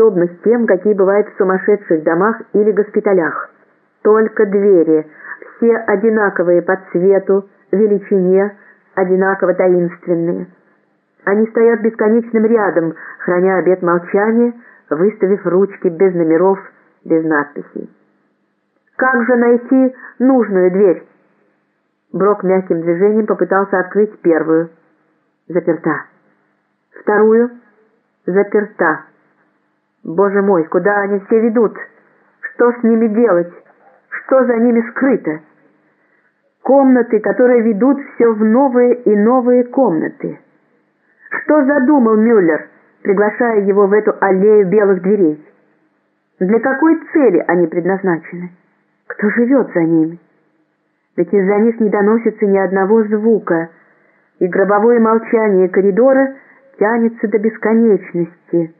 подобных тем, какие бывают в сумасшедших домах или госпиталях. Только двери, все одинаковые по цвету, величине, одинаково таинственные. Они стоят бесконечным рядом, храня обет молчания, выставив ручки без номеров, без надписей. Как же найти нужную дверь? Брок мягким движением попытался открыть первую. Заперта. Вторую. Заперта. Боже мой, куда они все ведут? Что с ними делать? Что за ними скрыто? Комнаты, которые ведут все в новые и новые комнаты. Что задумал Мюллер, приглашая его в эту аллею белых дверей? Для какой цели они предназначены? Кто живет за ними? Ведь из-за них не доносится ни одного звука, и гробовое молчание коридора тянется до бесконечности.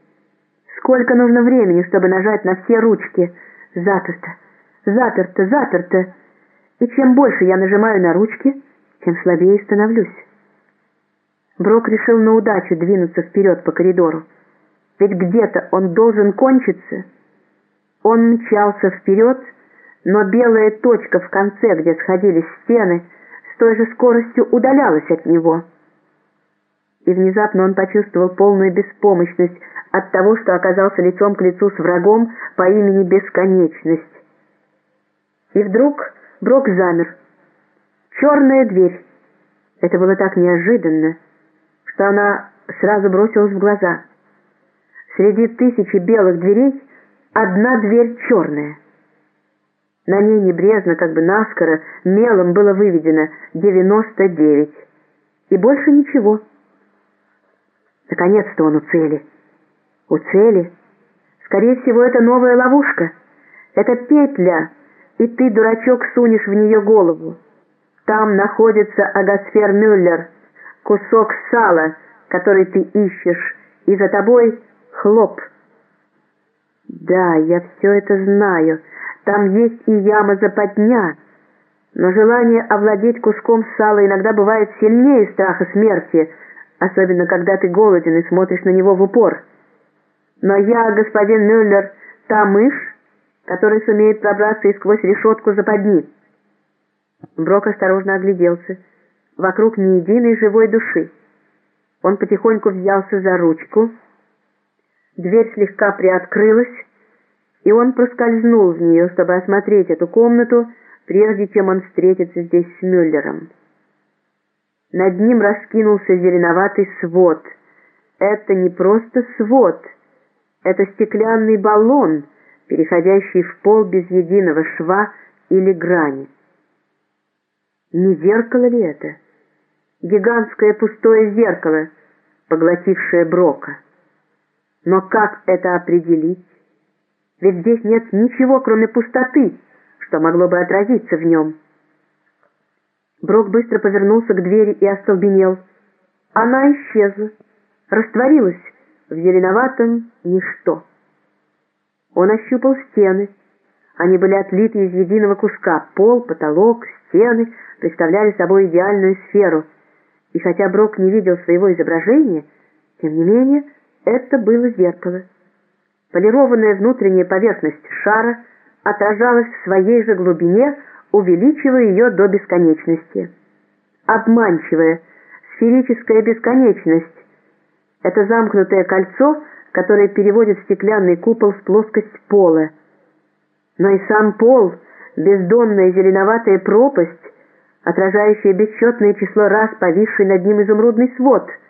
Сколько нужно времени, чтобы нажать на все ручки? Заперто, заперто, заперто. И чем больше я нажимаю на ручки, тем слабее становлюсь. Брок решил на удачу двинуться вперед по коридору. Ведь где-то он должен кончиться. Он мчался вперед, но белая точка в конце, где сходились стены, с той же скоростью удалялась от него. И внезапно он почувствовал полную беспомощность от того, что оказался лицом к лицу с врагом по имени Бесконечность. И вдруг Брок замер. Черная дверь. Это было так неожиданно что она сразу бросилась в глаза. Среди тысячи белых дверей одна дверь черная. На ней небрежно, как бы наскоро, мелом было выведено девяносто девять И больше ничего. Наконец-то он у цели. У цели. Скорее всего, это новая ловушка. Это петля, и ты, дурачок, сунешь в нее голову. Там находится Агасфер Мюллер — кусок сала, который ты ищешь, и за тобой хлоп. Да, я все это знаю. Там есть и яма западня, но желание овладеть куском сала иногда бывает сильнее страха смерти, особенно когда ты голоден и смотришь на него в упор. Но я, господин Мюллер, та мышь, которая сумеет пробраться и сквозь решетку западни. Брок осторожно огляделся вокруг ни единой живой души. Он потихоньку взялся за ручку, дверь слегка приоткрылась, и он проскользнул в нее, чтобы осмотреть эту комнату, прежде чем он встретится здесь с Мюллером. Над ним раскинулся зеленоватый свод. Это не просто свод, это стеклянный баллон, переходящий в пол без единого шва или грани. Не зеркало ли это? Гигантское пустое зеркало, поглотившее Брока. Но как это определить? Ведь здесь нет ничего, кроме пустоты, что могло бы отразиться в нем. Брок быстро повернулся к двери и остолбенел. Она исчезла, растворилась в зеленоватом ничто. Он ощупал стены. Они были отлиты из единого куска. Пол, потолок, стены представляли собой идеальную сферу. И хотя Брок не видел своего изображения, тем не менее это было зеркало. Полированная внутренняя поверхность шара отражалась в своей же глубине, увеличивая ее до бесконечности. Обманчивая, сферическая бесконечность — это замкнутое кольцо, которое переводит стеклянный купол в плоскость пола. Но и сам пол, бездонная зеленоватая пропасть, отражающая бесчетное число раз повисший над ним изумрудный свод —